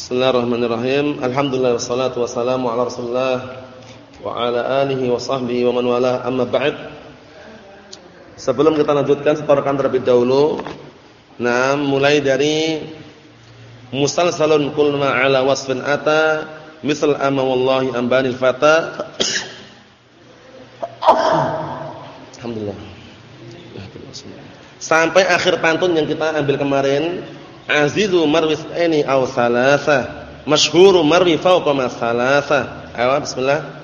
Bismillahirrahmanirrahim. Alhamdulillah wassalatu wassalamu ala Rasulillah wa ala alihi wa sahbihi wa man wala amma ba'd. Sebelum kita lanjutkan setorakan terlebih dahulu. Nah, mulai dari musalsalun kul ma ala wasfin ata misal amma wallahi ambanil fata. Alhamdulillah. Sampai akhir pantun yang kita ambil kemarin azizu marwis ini aw salasa masyhuru marwi fawqa ma salasa ayo bismillah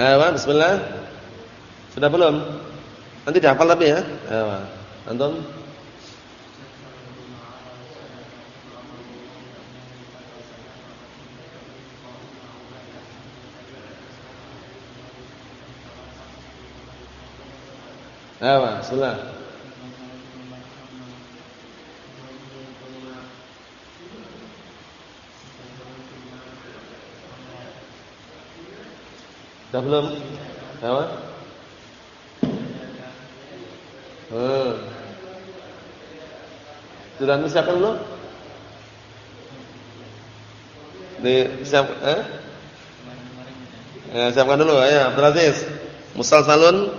Ayo, bismillah. Sudah belum? Nanti dihafal tapi ya. Ayo. Antum? Ayo, bismillah. Dah belum? Apa? Hmm. Sudah siapkan dulu? Di siap eh? Ya, siapkan dulu ya, Abdul Aziz. Musal salun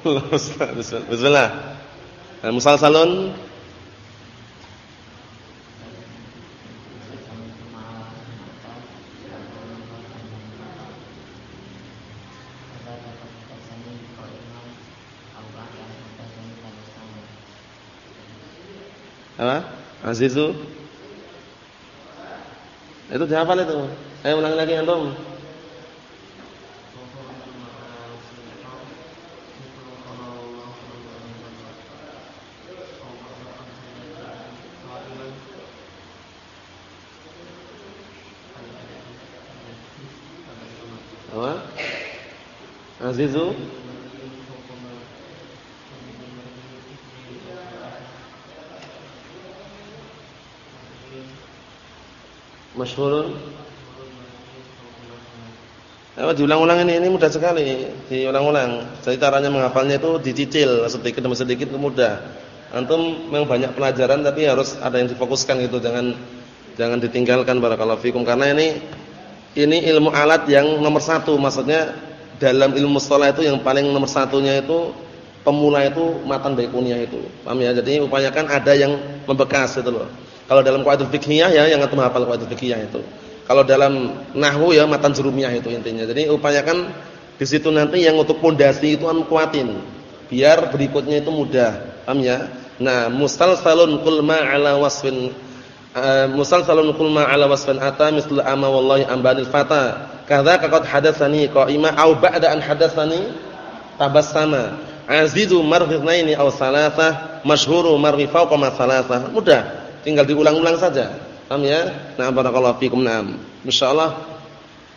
Ayo, bismillah. Bismillah. Musalsalun Apa? Azizu Itu dihafal itu Ayo ulangi lagi antum Azizu Masyhurun? Ayo diulang-ulang ini, ini mudah sekali. Diulang-ulang. Jadi caranya menghafalnya itu dicicil Sedikit demi sedikit itu mudah. Antum memang banyak pelajaran Tapi harus ada yang difokuskan gitu. Jangan jangan ditinggalkan Barakallahu fikum. Karena ini Ini ilmu alat yang nomor satu. Maksudnya dalam ilmu mustalah itu yang paling nomor satunya itu pemula itu matan baikunia itu. Paham ya? Jadi upayakan ada yang membekas itu loh. Kalau dalam qaidul fiqhiyah ya yang antum hafal qaidul fiqhiyah itu. Kalau dalam nahwu ya matan jurumiyah itu intinya. Jadi upayakan di situ nanti yang untuk pondasi itu antum kuatin. Biar berikutnya itu mudah. Paham ya? Nah, mustalsalun kul ma ala wasfin uh, musalsalun kul ma ala wasfin ata mislu ama wallahi ambanil fata Kadzaka qad hadatsani qa'ima aw ba'da an hadatsani tabassama. Azizu marghinaini aw salasah, masyhuru marghi fawqa ma salasah. Mudah, tinggal diulang-ulang saja. Paham ya? Nah, barakallahu fikum. Naam. Insyaallah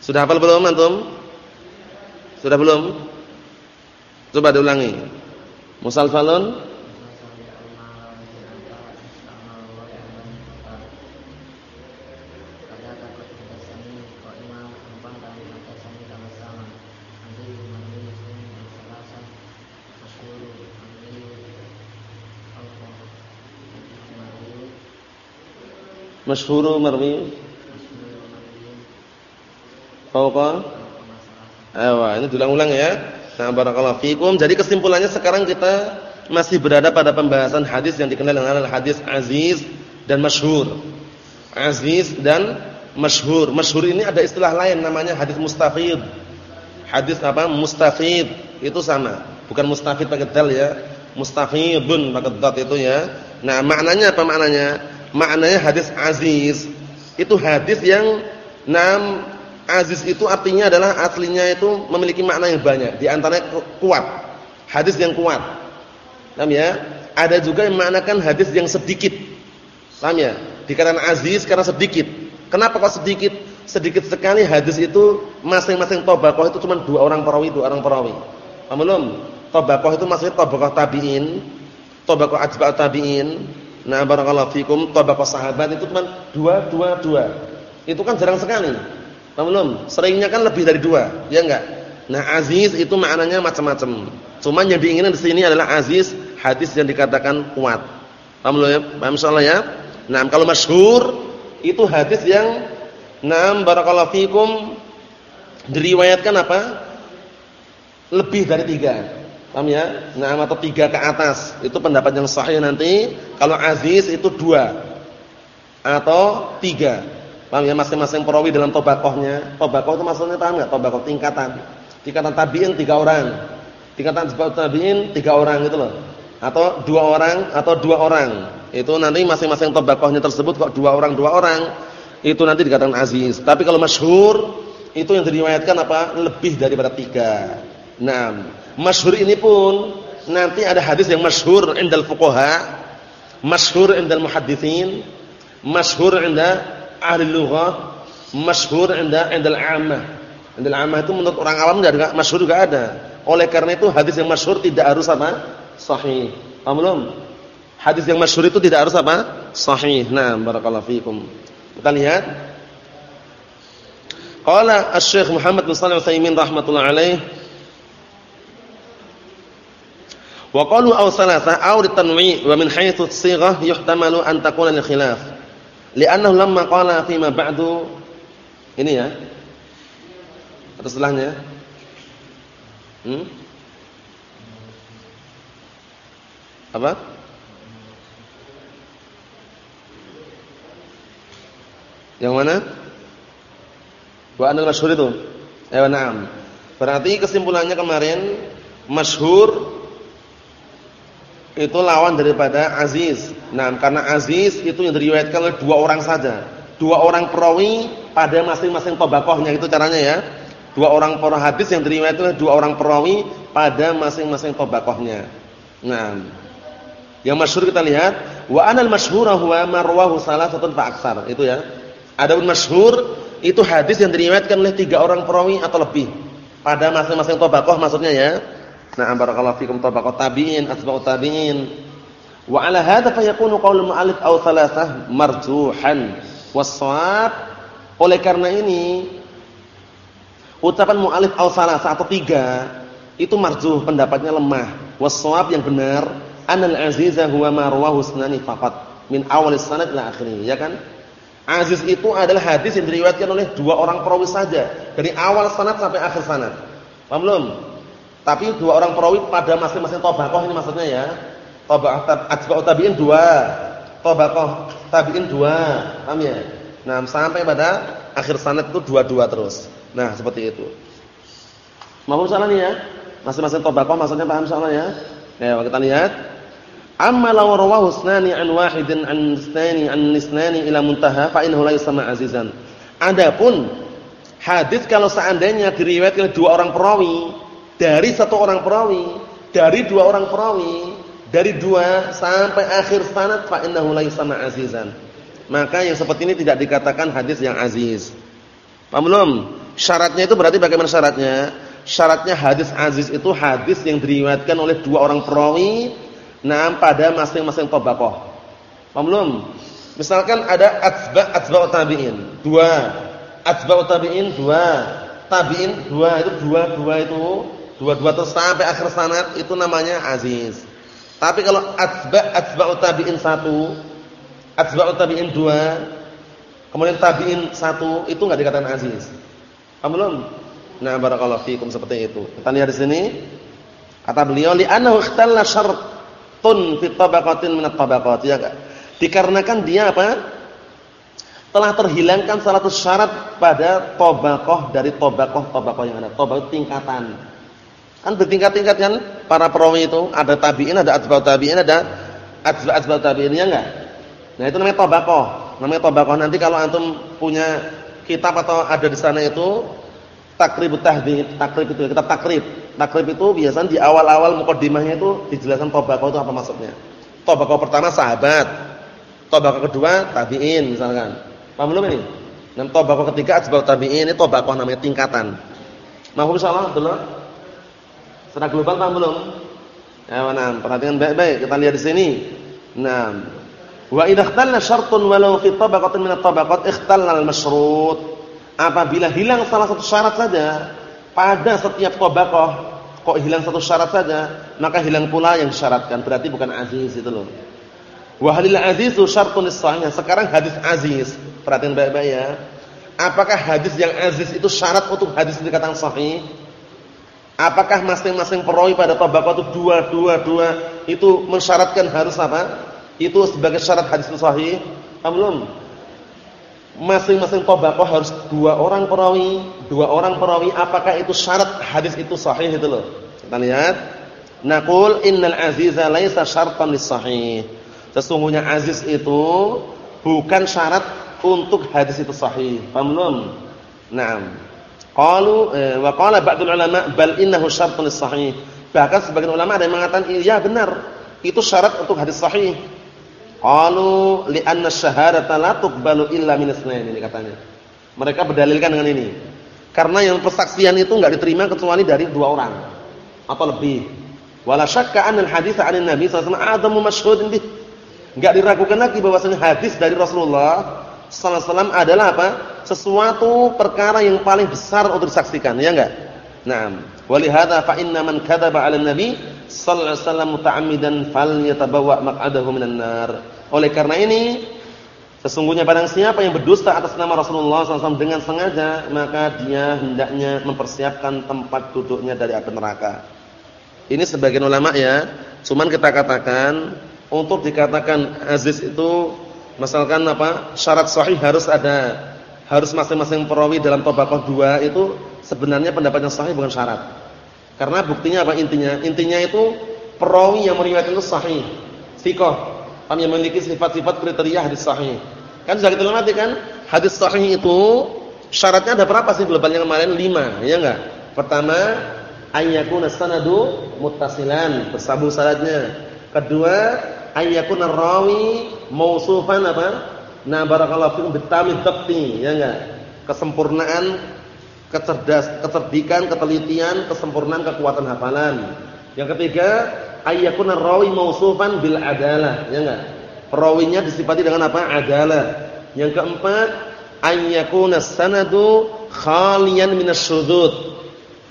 sudah hafal belum antum? Sudah belum? Coba diulangi. Musalsalun masyhuru marwi fauqa Ayo, ini diulang-ulang ya. Nah, barakallahu fikum. Jadi kesimpulannya sekarang kita masih berada pada pembahasan hadis yang dikenal dengan hadis aziz dan masyhur. Aziz dan masyhur. Masyhur ini ada istilah lain namanya hadis mustafid. Hadis apa? Mustafid. Itu sama. Bukan mustafid pakai dal ya. Mustafidun pakai dot itu ya. Nah, maknanya apa maknanya? Maknanya hadis aziz itu hadis yang nam Aziz itu artinya adalah aslinya itu memiliki makna yang banyak. Di antaranya kuat. Hadis yang kuat. Paham ya? Ada juga yang mengatakan hadis yang sedikit. Paham ya? Dikatakan aziz karena sedikit. Kenapa kok sedikit? Sedikit sekali hadis itu masing-masing tobakoh itu cuma dua orang perawi, dua orang perawi. Paham belum? Tobakoh itu maksudnya tobakoh tabi'in, tobakoh ajba' tabi'in. Nah, barakallahu fikum, tobakoh sahabat itu cuma dua, dua, dua. Itu kan jarang sekali. Paham belum? Seringnya kan lebih dari dua, ya enggak? Nah, aziz itu maknanya macam-macam. Cuman yang diinginkan di sini adalah aziz, hadis yang dikatakan kuat. Paham belum ya? Paham insyaallah ya? Nah, kalau masyhur itu hadis yang nam barakallahu fikum diriwayatkan apa? Lebih dari tiga. Paham ya? Nah, atau tiga ke atas. Itu pendapat yang sahih nanti. Kalau aziz itu dua atau tiga. Paham ya masing-masing perawi dalam tobakohnya. Tobakoh itu maksudnya paham enggak? Tobakoh tingkatan. Tingkatan tabi'in tiga orang. Tingkatan tabi'in tiga orang gitu loh. Atau dua orang atau dua orang. Itu nanti masing-masing tobakohnya tersebut kok dua orang dua orang. Itu nanti dikatakan aziz. Tapi kalau masyhur itu yang diriwayatkan apa? Lebih daripada tiga. Nah, masyhur ini pun nanti ada hadis yang masyhur indal fuqaha, masyhur indal muhadditsin, masyhur inda ahli lughah masyhur inda indal 'ammah. Indal 'ammah itu menurut orang awam enggak masyhur juga ada. Oleh karena itu hadis yang masyhur tidak harus apa? Sahih. Paham belum? Hadis yang masyhur itu tidak harus apa? Sahih. Nah, barakallahu fikum. Kita lihat. Qala Asy-Syaikh Muhammad bin Shalih Al-Utsaimin rahimatullah alaih Wa qalu aw salasa aw litanwi wa min haythu as-sighah yuhtamalu an takuna lil khilaf. Li'annahu lamma qala fi ma ba'du ini ya. Atau setelahnya? Hmm? Apa? Yang mana? Wa masyhur itu. Eh, na'am. Berarti kesimpulannya kemarin masyhur itu lawan daripada aziz. Nah, karena aziz itu yang diriwayatkan oleh dua orang saja. Dua orang perawi pada masing-masing tobakohnya itu caranya ya. Dua orang para hadis yang diriwayatkan oleh dua orang perawi pada masing-masing tobakohnya. Nah, yang masyhur kita lihat wa anal masyhura huwa marwahu salasatun fa aksar. Itu ya. Adapun masyhur itu hadis yang diriwayatkan oleh tiga orang perawi atau lebih pada masing-masing tobakoh maksudnya ya. Na'am barakallahu fikum tabaqat tabi'in, atba'ut tabi'in. Wa 'ala hadha fa yakunu qaulul mu'allif aw thalathah marjuhan. Was-shawab oleh karena ini ucapan mu'allif aw thalathah atau tiga itu marjuh pendapatnya lemah. Was-shawab yang benar anal aziza huwa ma rawahu sunani faqat min awal sanad ila akhirih, ya kan? Aziz itu adalah hadis yang diriwayatkan oleh dua orang perawi saja dari awal sanad sampai akhir sanad. Paham belum? Tapi dua orang perawi pada masing-masing tobakoh ini maksudnya ya. Tobakoh atba'u tabi'in dua. Tobakoh tabi'in dua. Paham ya? Nah, sampai pada akhir sanad itu dua-dua terus. Nah, seperti itu. Salah nih ya. Masing-masing tobakoh maksudnya paham salah ya? Ya, kita lihat. Amma law rawahu isnani an wahidin an isnani an isnani ila muntaha fa innahu la yusma azizan. Adapun hadis kalau seandainya diriwayatkan dua orang perawi dari satu orang perawi, dari dua orang perawi, dari dua sampai akhir sanad fa innahu la yusama azizan. Maka yang seperti ini tidak dikatakan hadis yang aziz. Paham belum? Syaratnya itu berarti bagaimana syaratnya? Syaratnya hadis aziz itu hadis yang diriwayatkan oleh dua orang perawi nah pada masing-masing tabaqah. Paham belum? Misalkan ada atsba atsba'ut tabi'in, dua. Atsba'ut tabi'in dua. Tabi'in dua itu dua dua itu Dua-dua terus sampai akhir sanad itu namanya aziz. Tapi kalau atba' atba'ut tabi'in satu, atba'ut tabi'in dua, kemudian tabi'in satu, itu enggak dikatakan aziz. Paham belum? Nah, barakallahu fikum seperti itu. Kita lihat di sini. Kata beliau li annahu ikhtalla syartun fi tabaqatin min at-tabaqat ya enggak? Dikarenakan dia apa? Telah terhilangkan salah satu syarat pada tabaqah dari tabaqah-tabaqah yang ada. Tabaqah tingkatan. Kan bertingkat-tingkat kan para perawi itu, ada tabi'in, ada atba'ut tabi'in, ada atba' atba'ut tabi'in ya enggak? Nah, itu namanya tabaqah. Namanya tabaqah. Nanti kalau antum punya kitab atau ada di sana itu takrib tahdhib, takrib itu kitab takrib. Takrib itu biasanya di awal-awal mukaddimahnya itu dijelaskan tobako itu apa maksudnya. Tobako pertama sahabat, tobako kedua tabi'in misalkan. Paham belum ini? Dan tobako ketiga asbab tabi'in ini tobako namanya tingkatan. Mahum insyaallah dulu. Secara global paham belum? Ya, mana? Perhatikan baik-baik. Kita lihat di sini. Nah, wa idza syartun walau fi tabaqatin min at-tabaqat ikhtalla al-masyrut. Apabila hilang salah satu syarat saja pada setiap tabaqah, kok hilang satu syarat saja, maka hilang pula yang disyaratkan. Berarti bukan aziz itu loh. Wa halil azizu syartun sahih. Sekarang hadis aziz. Perhatikan baik-baik ya. Apakah hadis yang aziz itu syarat untuk hadis dikatakan sahih? Apakah masing-masing perawi pada tabaqah itu dua dua dua itu mensyaratkan harus apa? Itu sebagai syarat hadis sahih? Belum. Masing-masing tabaqah harus dua orang perawi, dua orang perawi. Apakah itu syarat hadis itu sahih itu loh. Kita lihat. Naqul innal aziza laisa syartan lis-sahih. Sesungguhnya aziz itu bukan syarat untuk hadis itu sahih. Paham belum? Naam. Qalu eh, wa qala ba'dul ulama bal innahu syartun sahih. Bahkan sebagian ulama ada yang mengatakan iya benar, itu syarat untuk hadis sahih. Qalu li'anna syahadata la tuqbalu illa min ini katanya. Mereka berdalilkan dengan ini. Karena yang persaksian itu enggak diterima kecuali dari dua orang atau lebih. Wala syakka anna al-hadits 'an nabi sallallahu alaihi wasallam adamu mashhudin bih. Enggak diragukan lagi bahwasanya hadis dari Rasulullah sallallahu alaihi wasallam adalah apa? sesuatu perkara yang paling besar untuk disaksikan, ya enggak? Naam. Walihada fa inna man kadzaba 'ala nabi sallallahu alaihi wasallam muta'ammidan falyatabawwa maq'adahu minan nar. Oleh karena ini sesungguhnya barang siapa yang berdusta atas nama Rasulullah SAW dengan sengaja, maka dia hendaknya mempersiapkan tempat duduknya dari api neraka. Ini sebagian ulama ya, cuman kita katakan untuk dikatakan aziz itu misalkan apa? syarat sahih harus ada harus masing-masing perawi dalam tabaqah dua itu sebenarnya pendapat yang sahih bukan syarat. Karena buktinya apa intinya? Intinya itu perawi yang meriwayatkan itu sahih. Thiqah, yang memiliki sifat-sifat kriteria hadis sahih. Kan sudah kita lewati kan? Hadis sahih itu syaratnya ada berapa sih globalnya kemarin? lima, ya enggak? Pertama, ayyakuna sanadu muttasilan, bersambung syaratnya. Kedua, ayyakuna rawi mausufan apa? Nah, barakallahu fikum bitamid dhabti, ya enggak? Kesempurnaan kecerdas, kecerdikan, ketelitian, kesempurnaan kekuatan hafalan. Yang ketiga, ayyakuna rawi mausufan bil adalah, ya enggak? Perawinya disifati dengan apa? Adalah. Yang keempat, ayyakuna sanadu khalian minasyudzud.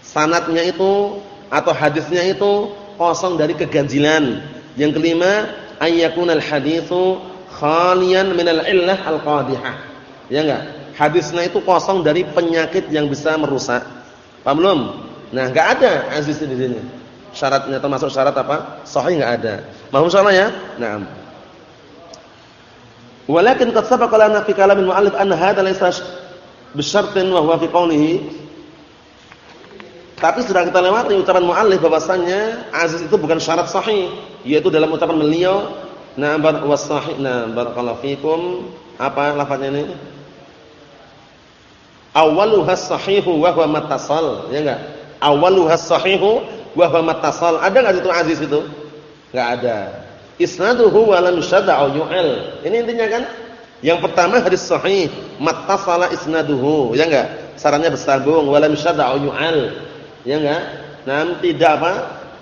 Sanadnya itu atau hadisnya itu kosong dari keganjilan. Yang kelima, ayyakuna al-haditsu khalian minal illah al-qadihah. Ya enggak? Hadisnya itu kosong dari penyakit yang bisa merusak. Paham belum? Nah, enggak ada aziz di sini. Syaratnya termasuk syarat apa? Sahih enggak ada. Mohon salah ya? Naam. Walakin qad sabaqa lana fi kalam al-mu'allif anna hadha laysa bisyartin wa huwa fi qawlihi tapi sudah kita lewati ucapan muallif bahwasanya aziz itu bukan syarat sahih, yaitu dalam ucapan beliau Nah, bar wasahih. Nah, barakallahu fikum. Apa lafaznya ini? Awaluha sahihu wa huwa mattasal, ya enggak? Awaluha sahihu wa huwa mattasal. Ada enggak itu aziz itu? Enggak ada. Isnaduhu wa lam syad'a yu'al. Ini intinya kan? Yang pertama hadis sahih, mattasala isnaduhu, ya enggak? Sarannya bersambung wa lam syad'a yu'al. Ya enggak? Nah, tidak apa?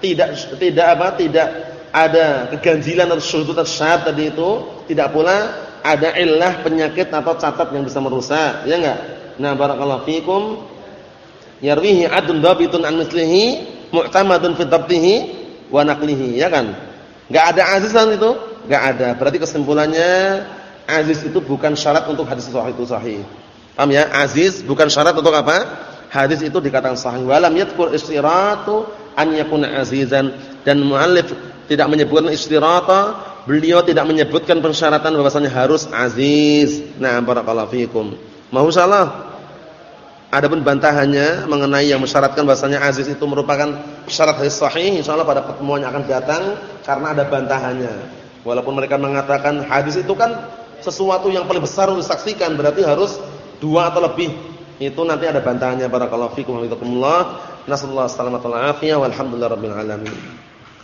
Tidak tidak apa? Tidak ada keganjilan atau syuhud atau syad tadi itu, tidak pula ada illah penyakit atau catat yang bisa merusak, ya enggak? Nah, barakallahu fikum. Yarwihi adun dabitun an mislihi mu'tamadun fi dhabtihi wa naqlihi, ya kan? Enggak ada azizan itu? Enggak ada. Berarti kesimpulannya aziz itu bukan syarat untuk hadis sahih itu sahih. Paham ya? Aziz bukan syarat untuk apa? Hadis itu dikatakan sahih. Walam yadhkur istiratu an yakuna azizan dan muallif tidak menyebutkan istirata, beliau tidak menyebutkan persyaratan bahwasanya harus aziz. Nah, barakallahu fikum. Mau salah. Adapun bantahannya mengenai yang mensyaratkan bahwasanya aziz itu merupakan syarat hadis sahih, insyaallah pada pertemuan yang akan datang karena ada bantahannya. Walaupun mereka mengatakan hadis itu kan sesuatu yang paling besar untuk disaksikan, berarti harus dua atau lebih itu nanti ada bantahannya. Barakallahu fikum wa jazakumullah nasallahu alaihi wasallam walhamdulillahirabbil alamin